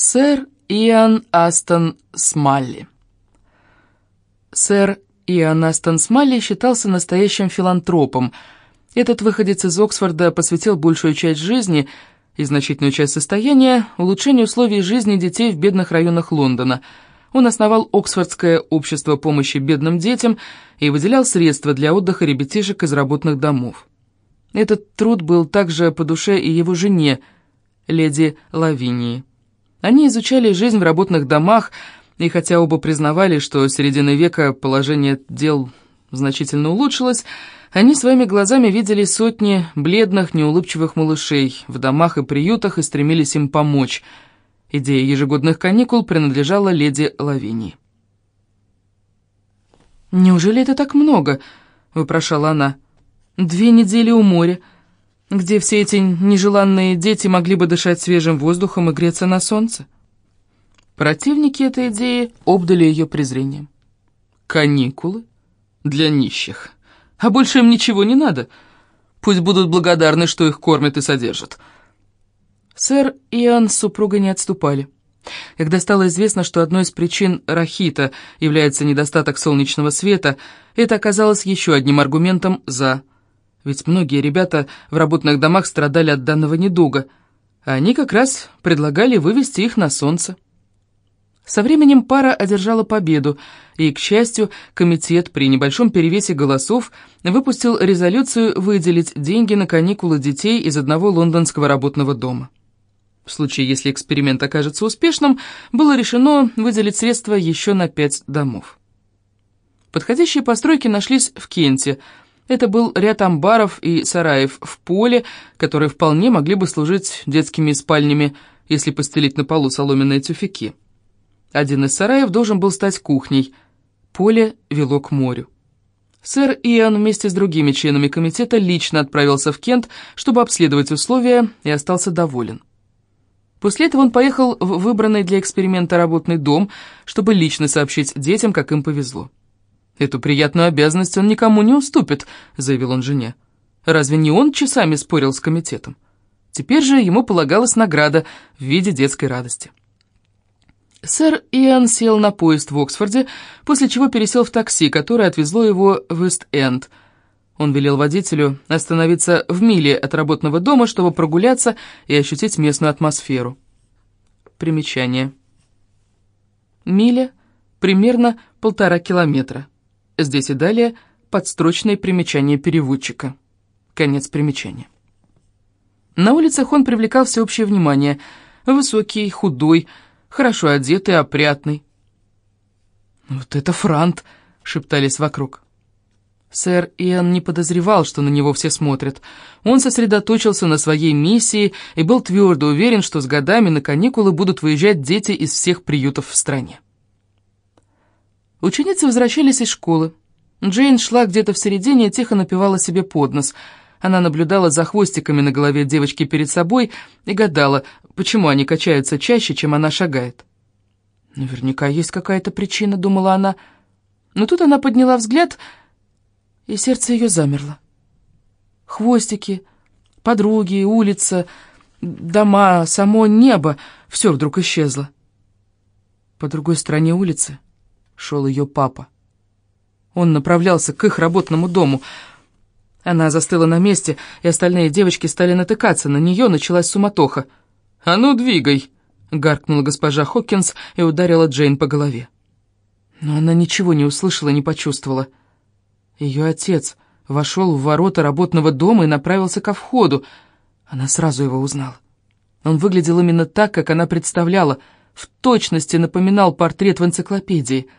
Сэр Иоанн Астон Смалли Сэр Иоанн Астон Смалли считался настоящим филантропом. Этот выходец из Оксфорда посвятил большую часть жизни и значительную часть состояния улучшению условий жизни детей в бедных районах Лондона. Он основал Оксфордское общество помощи бедным детям и выделял средства для отдыха ребятишек из работных домов. Этот труд был также по душе и его жене, леди Лавинии. Они изучали жизнь в работных домах, и хотя оба признавали, что с середины века положение дел значительно улучшилось, они своими глазами видели сотни бледных, неулыбчивых малышей в домах и приютах и стремились им помочь. Идея ежегодных каникул принадлежала леди Лавинии. «Неужели это так много?» — вопрошала она. «Две недели у моря» где все эти нежеланные дети могли бы дышать свежим воздухом и греться на солнце. Противники этой идеи обдали ее презрением. Каникулы для нищих. А больше им ничего не надо. Пусть будут благодарны, что их кормят и содержат. Сэр Иоанн с супругой не отступали. Когда стало известно, что одной из причин рахита является недостаток солнечного света, это оказалось еще одним аргументом «за». Ведь многие ребята в работных домах страдали от данного недуга, а они как раз предлагали вывести их на солнце. Со временем пара одержала победу, и, к счастью, комитет при небольшом перевесе голосов выпустил резолюцию выделить деньги на каникулы детей из одного лондонского работного дома. В случае, если эксперимент окажется успешным, было решено выделить средства еще на пять домов. Подходящие постройки нашлись в Кенте – это был ряд амбаров и сараев в поле, которые вполне могли бы служить детскими спальнями, если постелить на полу соломенные тюфяки. Один из сараев должен был стать кухней. Поле вело к морю. Сэр Иоанн вместе с другими членами комитета лично отправился в Кент, чтобы обследовать условия, и остался доволен. После этого он поехал в выбранный для эксперимента работный дом, чтобы лично сообщить детям, как им повезло. «Эту приятную обязанность он никому не уступит», — заявил он жене. «Разве не он часами спорил с комитетом? Теперь же ему полагалась награда в виде детской радости». Сэр Иоанн сел на поезд в Оксфорде, после чего пересел в такси, которое отвезло его в Ист-Энд. Он велел водителю остановиться в миле от работного дома, чтобы прогуляться и ощутить местную атмосферу. Примечание. Миля — примерно полтора километра. Здесь и далее подстрочное примечание переводчика. Конец примечания. На улицах он привлекал всеобщее внимание. Высокий, худой, хорошо одетый, опрятный. «Вот это Франт!» — шептались вокруг. Сэр Иоанн не подозревал, что на него все смотрят. Он сосредоточился на своей миссии и был твердо уверен, что с годами на каникулы будут выезжать дети из всех приютов в стране. Ученицы возвращались из школы. Джейн шла где-то в середине и тихо напевала себе под нос. Она наблюдала за хвостиками на голове девочки перед собой и гадала, почему они качаются чаще, чем она шагает. «Наверняка есть какая-то причина», — думала она. Но тут она подняла взгляд, и сердце ее замерло. Хвостики, подруги, улица, дома, само небо — все вдруг исчезло. По другой стороне улицы шел ее папа. Он направлялся к их работному дому. Она застыла на месте, и остальные девочки стали натыкаться. На нее началась суматоха. «А ну, двигай!» — гаркнула госпожа Хокинс и ударила Джейн по голове. Но она ничего не услышала, не почувствовала. Ее отец вошел в ворота работного дома и направился ко входу. Она сразу его узнала. Он выглядел именно так, как она представляла, в точности напоминал портрет в энциклопедии —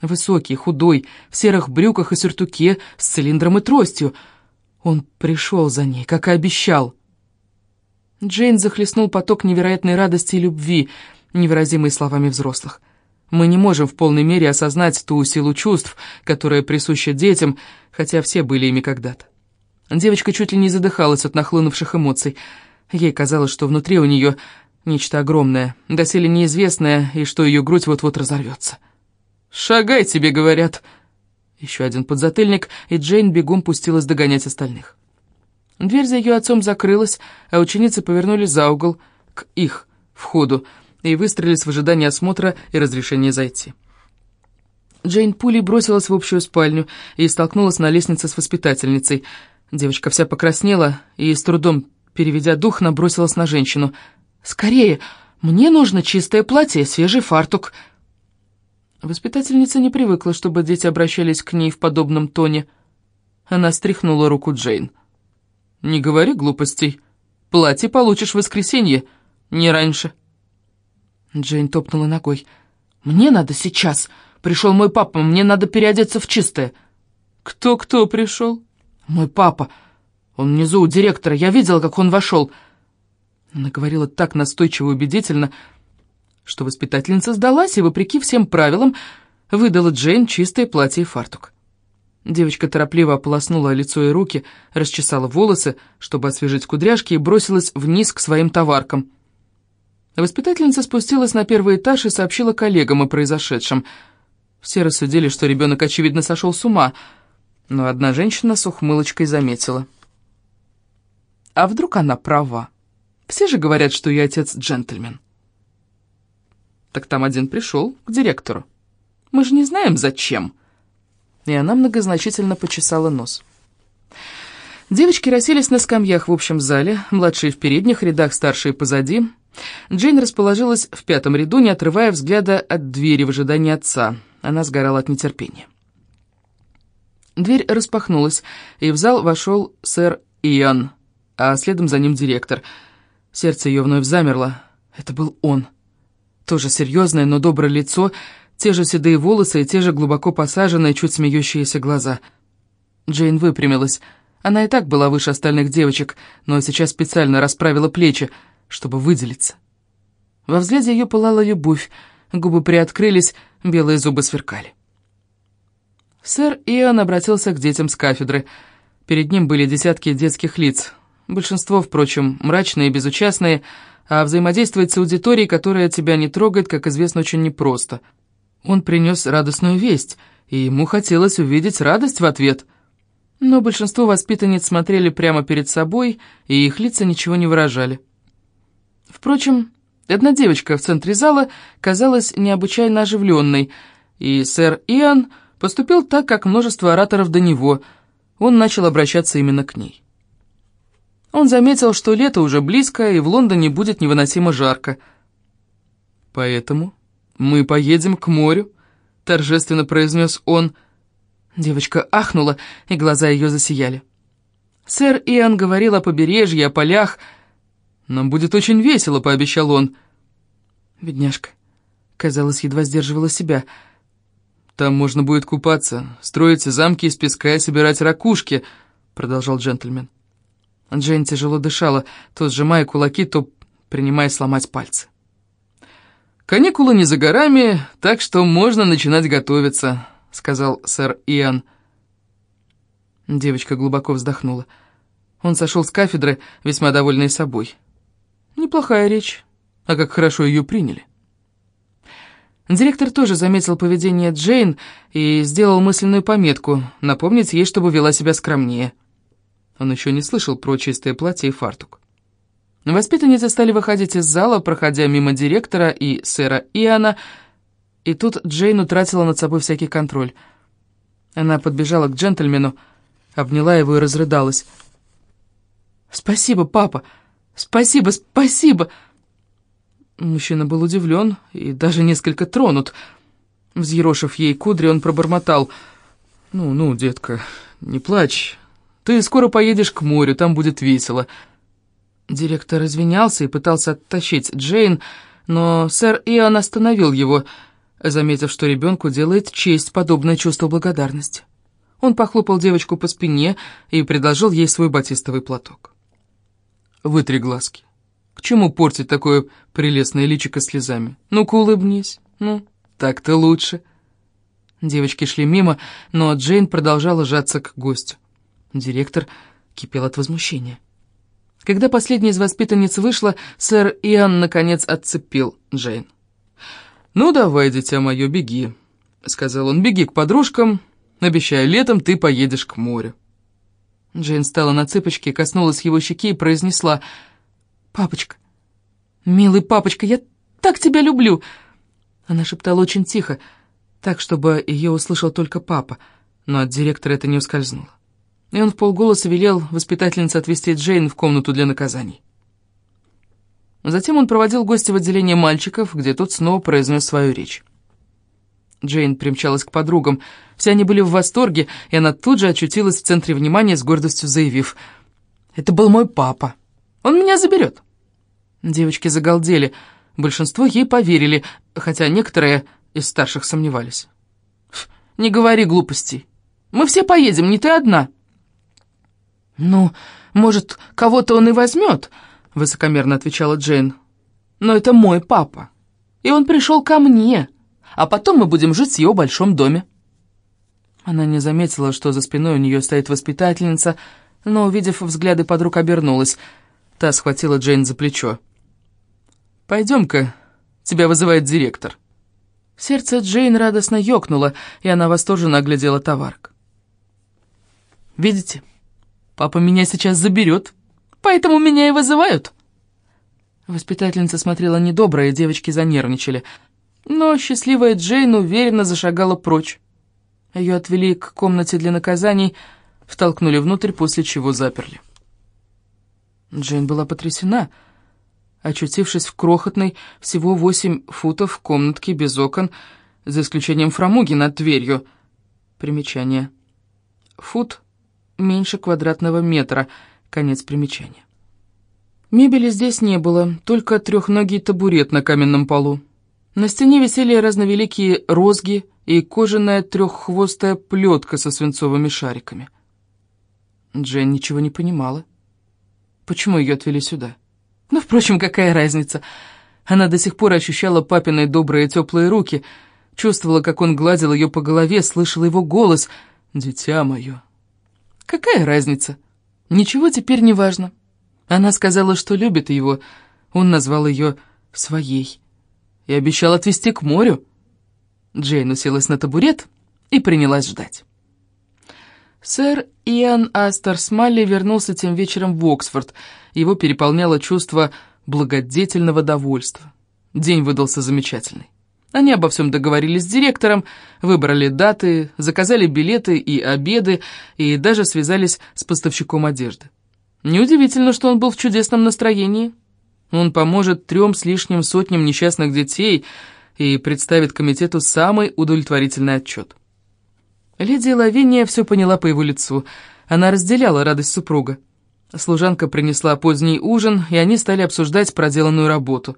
Высокий, худой, в серых брюках и сюртуке, с цилиндром и тростью. Он пришел за ней, как и обещал. Джейн захлестнул поток невероятной радости и любви, невыразимой словами взрослых. Мы не можем в полной мере осознать ту силу чувств, которая присуща детям, хотя все были ими когда-то. Девочка чуть ли не задыхалась от нахлынувших эмоций. Ей казалось, что внутри у нее нечто огромное, доселе неизвестное, и что ее грудь вот-вот разорвется. «Шагай, тебе говорят!» Еще один подзатыльник, и Джейн бегом пустилась догонять остальных. Дверь за ее отцом закрылась, а ученицы повернули за угол к их входу. и выстроились в ожидании осмотра и разрешения зайти. Джейн пулей бросилась в общую спальню и столкнулась на лестнице с воспитательницей. Девочка вся покраснела и, с трудом переведя дух, набросилась на женщину. «Скорее! Мне нужно чистое платье и свежий фартук!» Воспитательница не привыкла, чтобы дети обращались к ней в подобном тоне. Она стряхнула руку Джейн. «Не говори глупостей. Платье получишь в воскресенье, не раньше». Джейн топнула ногой. «Мне надо сейчас. Пришел мой папа, мне надо переодеться в чистое». «Кто-кто пришел?» «Мой папа. Он внизу у директора. Я видела, как он вошел». Она говорила так настойчиво и убедительно, что воспитательница сдалась и, вопреки всем правилам, выдала Джейн чистое платье и фартук. Девочка торопливо ополоснула лицо и руки, расчесала волосы, чтобы освежить кудряшки, и бросилась вниз к своим товаркам. Воспитательница спустилась на первый этаж и сообщила коллегам о произошедшем. Все рассудили, что ребенок, очевидно, сошел с ума, но одна женщина с ухмылочкой заметила. А вдруг она права? Все же говорят, что я отец джентльмен. Так там один пришел к директору. Мы же не знаем, зачем и она многозначительно почесала нос. Девочки расселись на скамьях в общем зале, младшие в передних рядах, старшие позади. Джейн расположилась в пятом ряду, не отрывая взгляда от двери в ожидании отца. Она сгорала от нетерпения. Дверь распахнулась, и в зал вошел сэр Иоанн, а следом за ним директор. Сердце ее вновь замерло. Это был он. Тоже серьезное, но доброе лицо — те же седые волосы и те же глубоко посаженные, чуть смеющиеся глаза. Джейн выпрямилась. Она и так была выше остальных девочек, но сейчас специально расправила плечи, чтобы выделиться. Во взгляде ее пылала любовь, губы приоткрылись, белые зубы сверкали. Сэр Иоанн обратился к детям с кафедры. Перед ним были десятки детских лиц. Большинство, впрочем, мрачные и безучастные, а взаимодействовать с аудиторией, которая тебя не трогает, как известно, очень непросто — он принес радостную весть, и ему хотелось увидеть радость в ответ. Но большинство воспитанниц смотрели прямо перед собой, и их лица ничего не выражали. Впрочем, одна девочка в центре зала казалась необычайно оживленной, и сэр Иоанн поступил так, как множество ораторов до него. Он начал обращаться именно к ней. Он заметил, что лето уже близко, и в Лондоне будет невыносимо жарко. Поэтому «Мы поедем к морю», — торжественно произнес он. Девочка ахнула, и глаза ее засияли. Сэр Иоанн говорил о побережье, о полях. «Нам будет очень весело», — пообещал он. Бедняжка, казалось, едва сдерживала себя. «Там можно будет купаться, строить замки из песка и собирать ракушки», — продолжал джентльмен. Джейн тяжело дышала, то сжимая кулаки, то принимая сломать пальцы. «Каникулы не за горами, так что можно начинать готовиться», — сказал сэр Иоанн. Девочка глубоко вздохнула. Он сошел с кафедры, весьма довольный собой. Неплохая речь, а как хорошо ее приняли. Директор тоже заметил поведение Джейн и сделал мысленную пометку, напомнить ей, чтобы вела себя скромнее. Он еще не слышал про чистое платье и фартук. Воспитанницы стали выходить из зала, проходя мимо директора и сэра Иоанна, и тут Джейн утратила над собой всякий контроль. Она подбежала к джентльмену, обняла его и разрыдалась. «Спасибо, папа! Спасибо, спасибо!» Мужчина был удивлен и даже несколько тронут. Взъерошив ей кудри, он пробормотал. «Ну, ну, детка, не плачь. Ты скоро поедешь к морю, там будет весело». Директор извинялся и пытался оттащить Джейн, но сэр Иоанн остановил его, заметив, что ребенку делает честь подобное чувство благодарности. Он похлопал девочку по спине и предложил ей свой батистовый платок. «Вытри глазки. К чему портить такое прелестное личико слезами? Ну-ка улыбнись. Ну, так-то лучше». Девочки шли мимо, но Джейн продолжала жаться к гостю. Директор кипел от возмущения. Когда последняя из воспитанниц вышла, сэр Иоанн, наконец, отцепил Джейн. «Ну, давай, дитя мое, беги», — сказал он, — «беги к подружкам, обещая, летом ты поедешь к морю». Джейн стала на цыпочки, коснулась его щеки и произнесла, «Папочка, милый папочка, я так тебя люблю!» Она шептала очень тихо, так, чтобы ее услышал только папа, но от директора это не ускользнуло. И он в полголоса велел воспитательнице отвезти Джейн в комнату для наказаний. Затем он проводил гостя в отделение мальчиков, где тот снова произнес свою речь. Джейн примчалась к подругам. Все они были в восторге, и она тут же очутилась в центре внимания, с гордостью заявив. «Это был мой папа. Он меня заберет». Девочки загалдели. Большинство ей поверили, хотя некоторые из старших сомневались. «Не говори глупостей. Мы все поедем, не ты одна». «Ну, может, кого-то он и возьмет», — высокомерно отвечала Джейн. «Но это мой папа, и он пришел ко мне» а потом мы будем жить в его большом доме». Она не заметила, что за спиной у нее стоит воспитательница, но, увидев взгляды подруг, обернулась. Та схватила Джейн за плечо. «Пойдем-ка, тебя вызывает директор». Сердце Джейн радостно ёкнуло, и она восторженно оглядела товарк. «Видите, папа меня сейчас заберет, поэтому меня и вызывают». Воспитательница смотрела недобро, и девочки занервничали – но счастливая Джейн уверенно зашагала прочь. Ее отвели к комнате для наказаний, втолкнули внутрь, после чего заперли. Джейн была потрясена, очутившись в крохотной, всего восемь футов комнатке без окон, за исключением фрамуги над дверью. Примечание. Фут меньше квадратного метра. Конец примечания. Мебели здесь не было, только трехногий табурет на каменном полу. На стене висели разновеликие розги и кожаная треххвостая плетка со свинцовыми шариками. Джен ничего не понимала. Почему ее отвели сюда? Ну, впрочем, какая разница? Она до сих пор ощущала папины добрые теплые руки, чувствовала, как он гладил ее по голове, слышала его голос «Дитя мое». Какая разница? Ничего теперь не важно. Она сказала, что любит его, он назвал ее «своей» и обещал отвезти к морю. Джейн уселась на табурет и принялась ждать. Сэр Иоанн Астер Смалли вернулся тем вечером в Оксфорд. Его переполняло чувство благодетельного довольства. День выдался замечательный. Они обо всем договорились с директором, выбрали даты, заказали билеты и обеды, и даже связались с поставщиком одежды. Неудивительно, что он был в чудесном настроении. Он поможет трем с лишним сотням несчастных детей и представит комитету самый удовлетворительный отчет. Леди Лавиния все поняла по его лицу. Она разделяла радость супруга. Служанка принесла поздний ужин, и они стали обсуждать проделанную работу.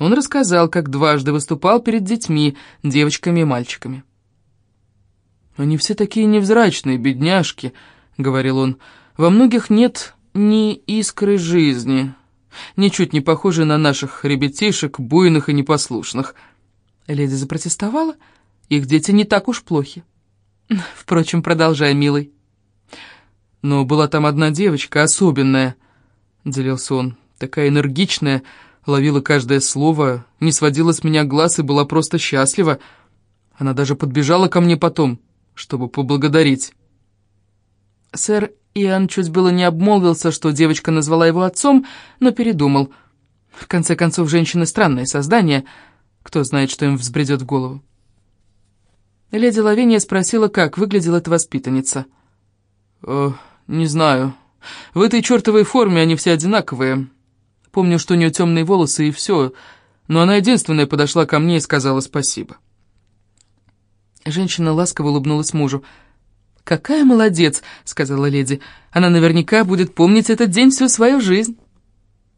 Он рассказал, как дважды выступал перед детьми, девочками и мальчиками. «Они все такие невзрачные, бедняжки», — говорил он. «Во многих нет ни искры жизни, ничуть не похожи на наших ребятишек, буйных и непослушных». Леди запротестовала. «Их дети не так уж плохи». «Впрочем, продолжай, милый». «Но была там одна девочка, особенная», — делился он, — «такая энергичная, ловила каждое слово, не сводила с меня глаз и была просто счастлива. Она даже подбежала ко мне потом, чтобы поблагодарить». Сэр Иоанн чуть было не обмолвился, что девочка назвала его отцом, но передумал. В конце концов, женщины — странное создание. Кто знает, что им взбредет в голову. Леди Лавиния спросила, как выглядела эта воспитанница. «Э, «Не знаю. В этой чертовой форме они все одинаковые. Помню, что у нее темные волосы и все, но она единственная подошла ко мне и сказала спасибо». Женщина ласково улыбнулась мужу. «Какая молодец!» — сказала леди. «Она наверняка будет помнить этот день всю свою жизнь».